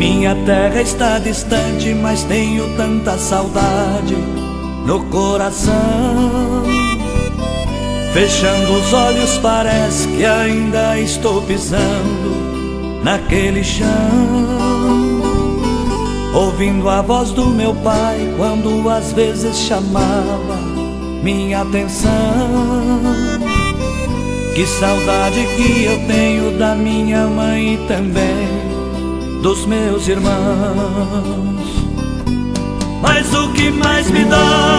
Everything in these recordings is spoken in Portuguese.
Minha terra está distante, mas tenho tanta saudade no coração. Fechando os olhos, parece que ainda estou pisando naquele chão. Ouvindo a voz do meu pai quando às vezes chamava minha atenção. Que saudade que eu tenho da minha mãe também dos meus irmãos. Mas o que mais me dói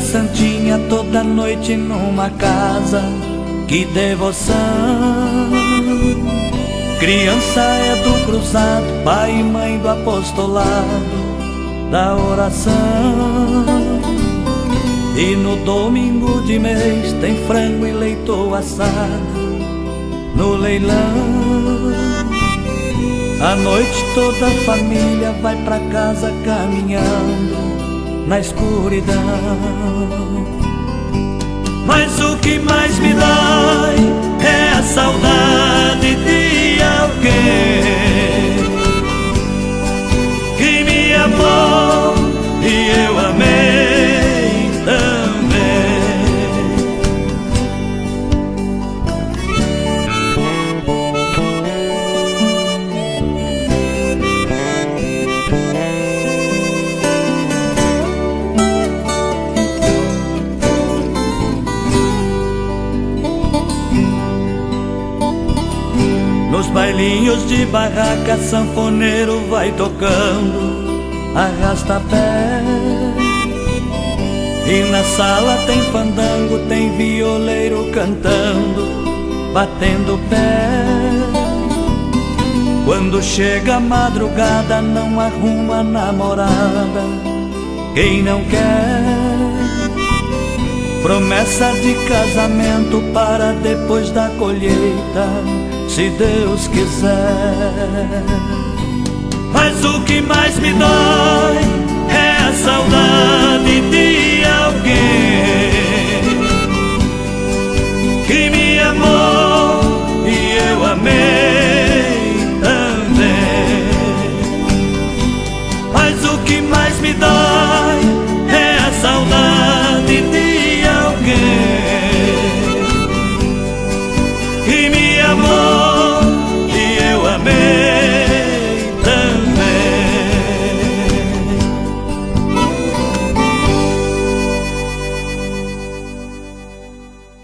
Santinha toda noite numa casa, que devoção. Criança é do cruzado, pai e mãe do apostolado, da oração. E no domingo de mês tem frango e leito assado no leilão. A noite toda a família vai pra casa caminhando na escuridão. Mas o que mais me dói é a saudade bailinhos de barraca, sanfoneiro vai tocando, arrasta pé. E na sala tem fandango, tem violeiro cantando, batendo pé. Quando chega a madrugada, não arruma namorada. Quem não quer promessa de casamento para depois da colheita, se Deus quiser. Mas o que mais me dói é a saudade de alguém que me amou e eu amei também. Mas o que mais me dói